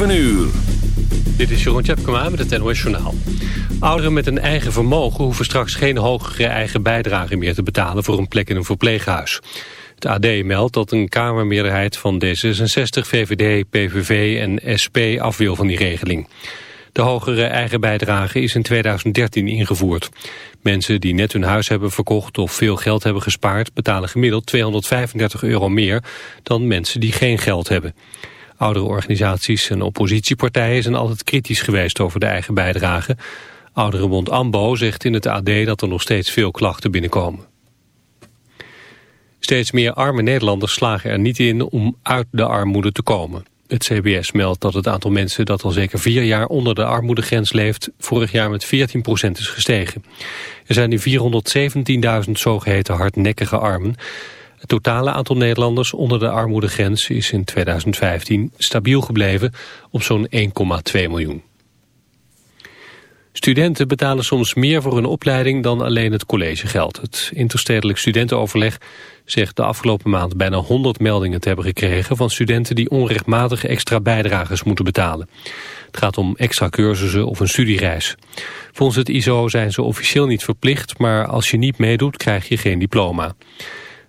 7 uur. Dit is Jeroen Tjepkema met het NOS Journaal. Ouderen met een eigen vermogen hoeven straks geen hogere eigen bijdrage meer te betalen voor een plek in een verpleeghuis. Het AD meldt dat een kamermeerderheid van D66, VVD, PVV en SP af wil van die regeling. De hogere eigen bijdrage is in 2013 ingevoerd. Mensen die net hun huis hebben verkocht of veel geld hebben gespaard... betalen gemiddeld 235 euro meer dan mensen die geen geld hebben. Oudere organisaties en oppositiepartijen zijn altijd kritisch geweest over de eigen bijdrage. Ouderenbond AMBO zegt in het AD dat er nog steeds veel klachten binnenkomen. Steeds meer arme Nederlanders slagen er niet in om uit de armoede te komen. Het CBS meldt dat het aantal mensen dat al zeker vier jaar onder de armoedegrens leeft... vorig jaar met 14% is gestegen. Er zijn nu 417.000 zogeheten hardnekkige armen. Het totale aantal Nederlanders onder de armoedegrens is in 2015 stabiel gebleven op zo'n 1,2 miljoen. Studenten betalen soms meer voor hun opleiding dan alleen het collegegeld. Het interstedelijk studentenoverleg zegt de afgelopen maand bijna 100 meldingen te hebben gekregen van studenten die onrechtmatige extra bijdrages moeten betalen. Het gaat om extra cursussen of een studiereis. Volgens het ISO zijn ze officieel niet verplicht, maar als je niet meedoet krijg je geen diploma.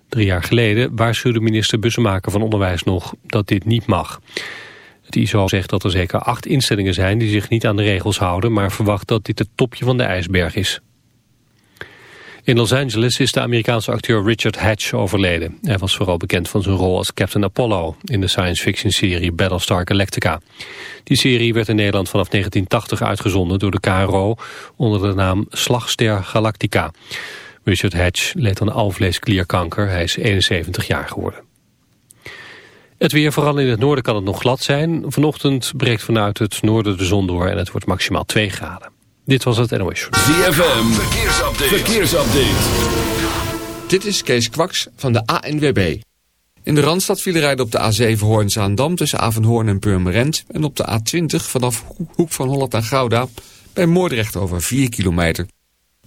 Drie jaar geleden waarschuwde minister Bussemaker van Onderwijs nog dat dit niet mag. Het ISO zegt dat er zeker acht instellingen zijn die zich niet aan de regels houden... maar verwacht dat dit het topje van de ijsberg is. In Los Angeles is de Amerikaanse acteur Richard Hatch overleden. Hij was vooral bekend van zijn rol als Captain Apollo... in de science fiction serie Battlestar Galactica. Die serie werd in Nederland vanaf 1980 uitgezonden door de KRO... onder de naam Slagster Galactica... Richard Hatch leed aan alvleesklierkanker. Hij is 71 jaar geworden. Het weer, vooral in het noorden kan het nog glad zijn. Vanochtend breekt vanuit het noorden de zon door en het wordt maximaal 2 graden. Dit was het NOS. ZFM, verkeersupdate. verkeersupdate. Dit is Kees Kwaks van de ANWB. In de Randstad vielen rijden op de A7 Hoorn-Zaandam tussen Avenhoorn en Purmerend... en op de A20 vanaf Hoek van Holland naar Gouda bij Moordrecht over 4 kilometer.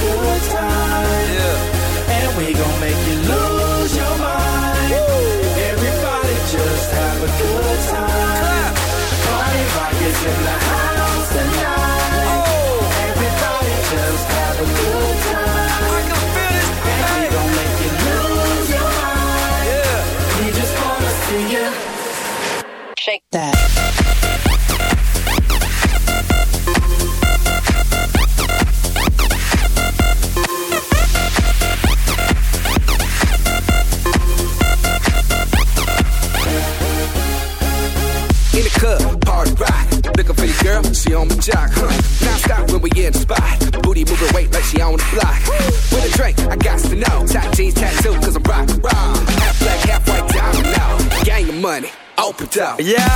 good. Yeah.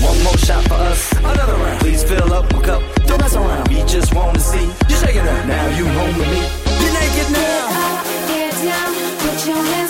one more shot for us. Another round. Please fill up a cup. Don't mess around. We just want to see you shaking up. Now you home with me. You're naked now. Get up, get down, put your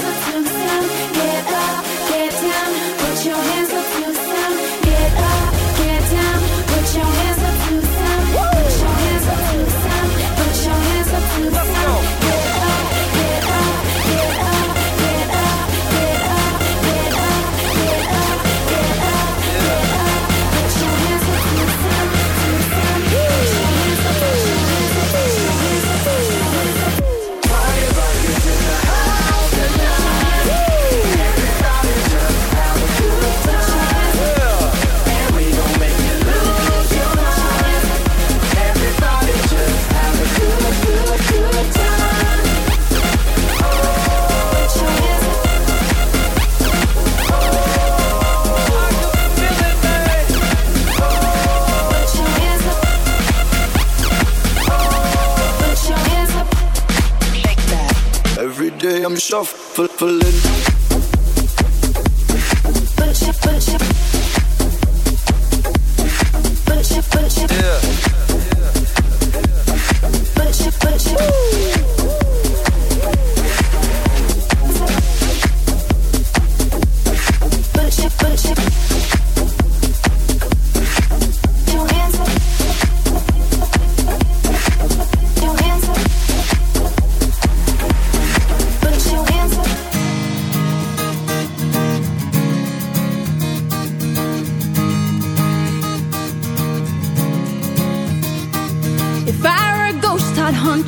I'm shuffling. Yeah.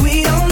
we don't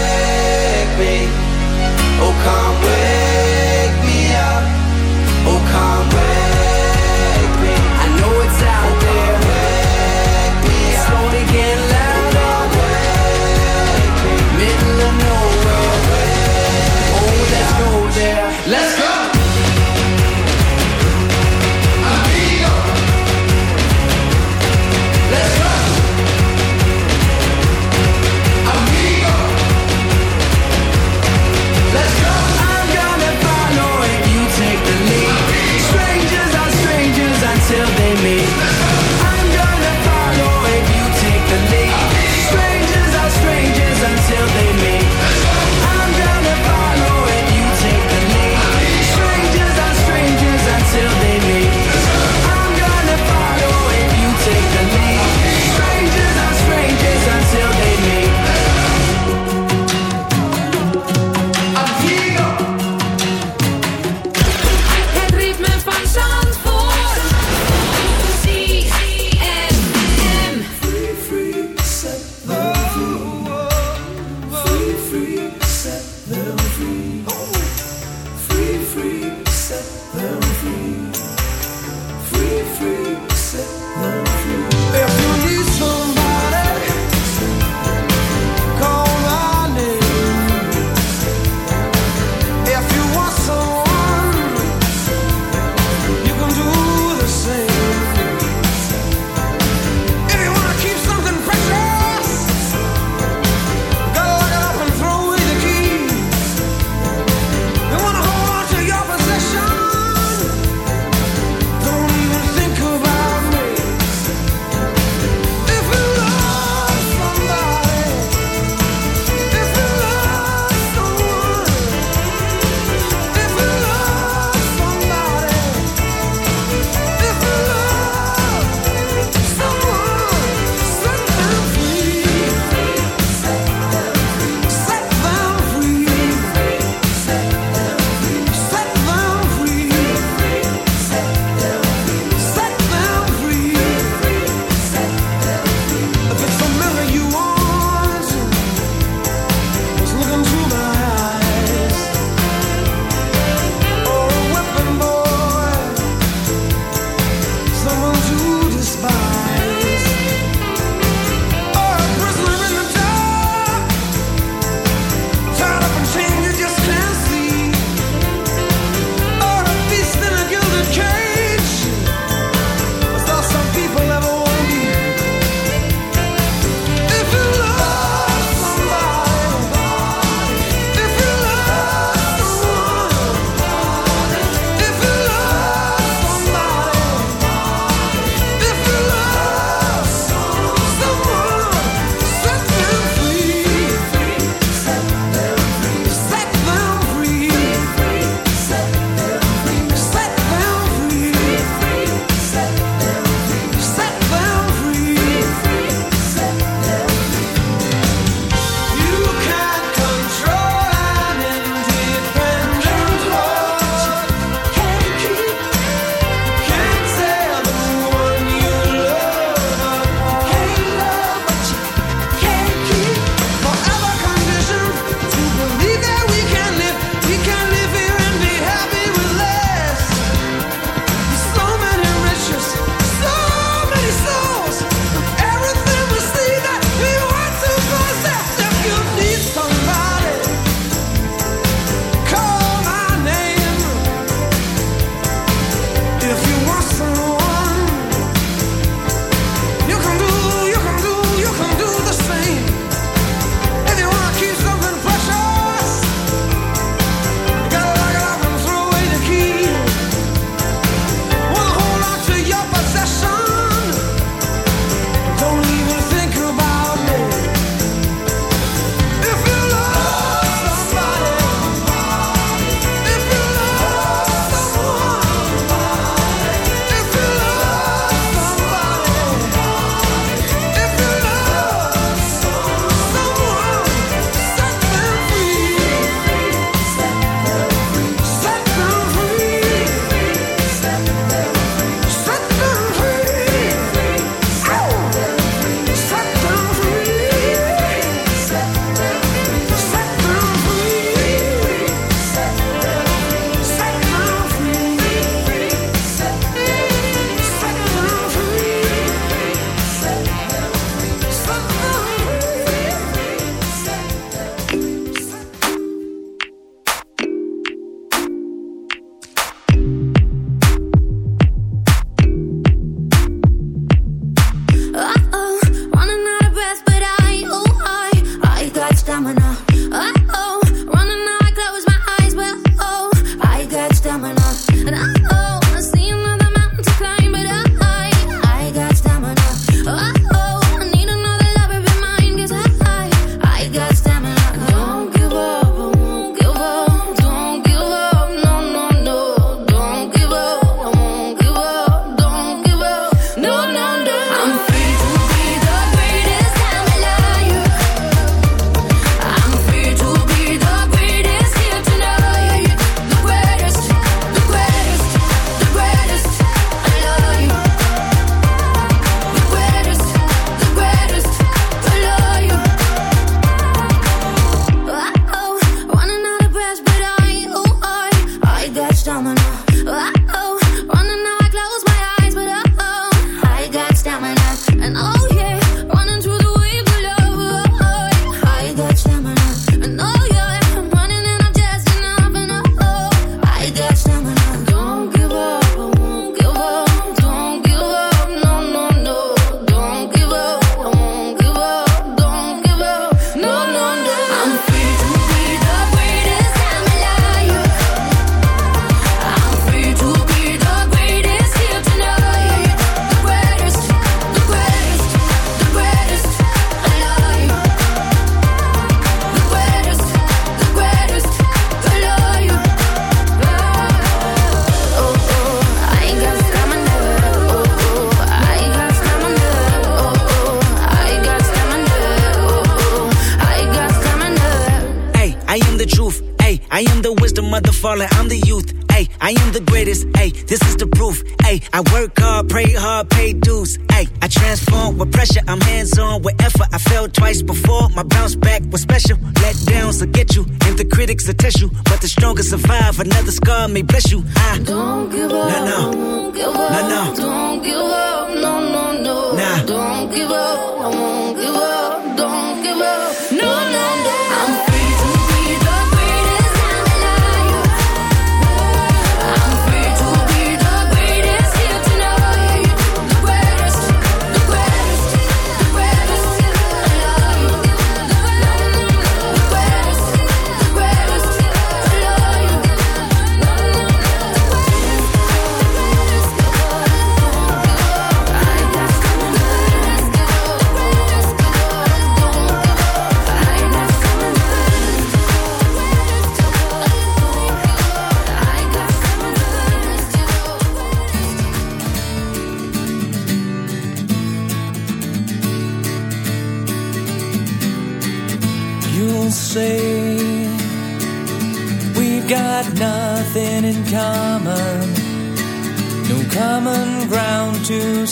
love me, bless you.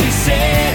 she said.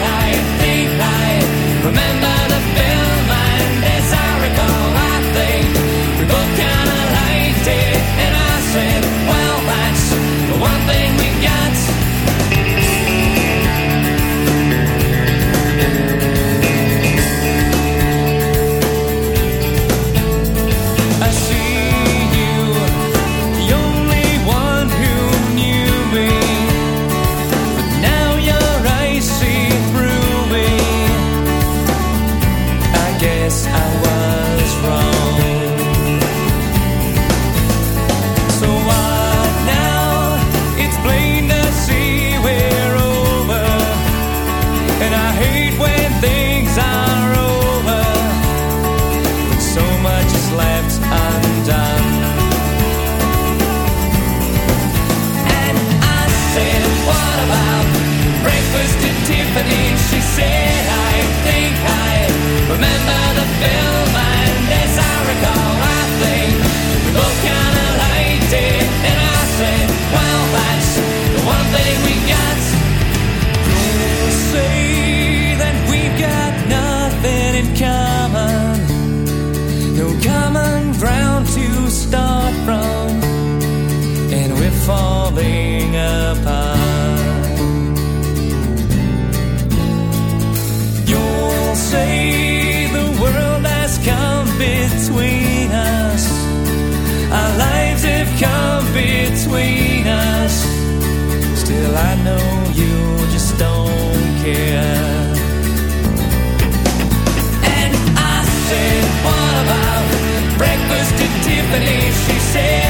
she said.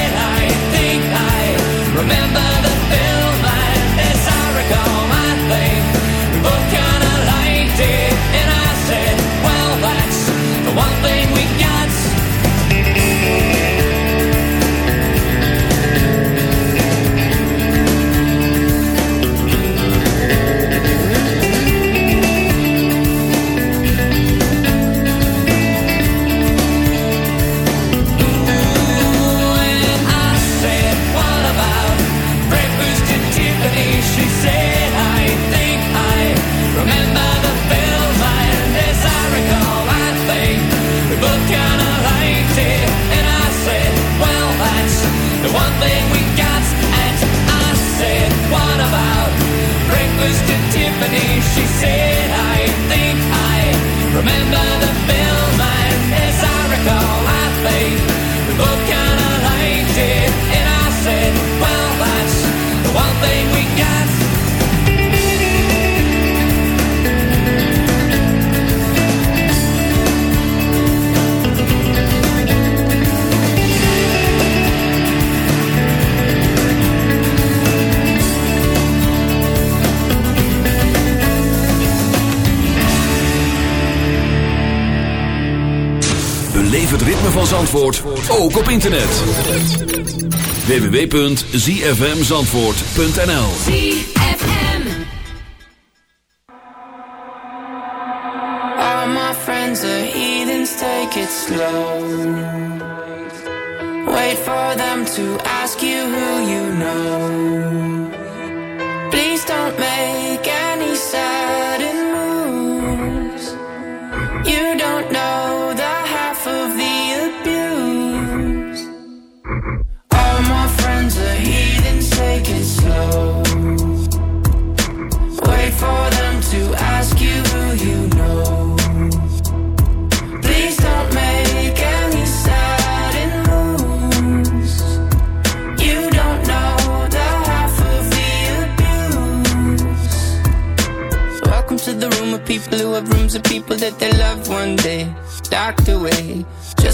was to Tiffany. She said, I think I remember the best. Van Zandvoort ook op internet. www.zfmzandvoort.nl All my friends are heathens, take it slow. Wait for them to ask you who you know. For them to ask you who you know. Please don't make any sudden moves. You don't know the half of the abuse. Welcome to the room of people who have rooms of people that they love one day. Docked away.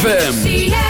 ZFM.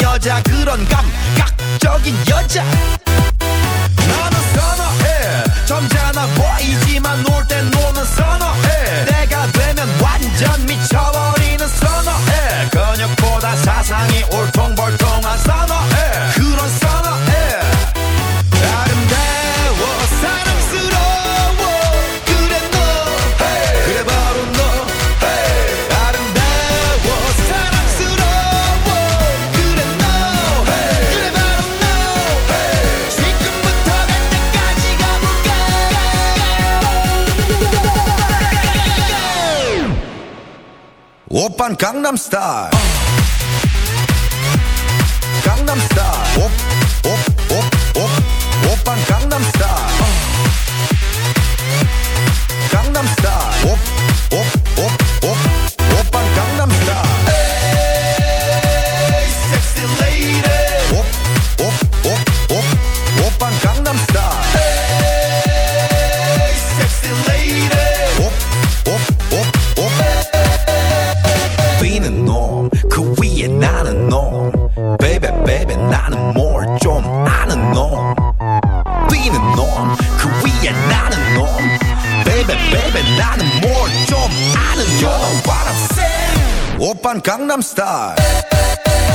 여자 그런 감각적인 여자.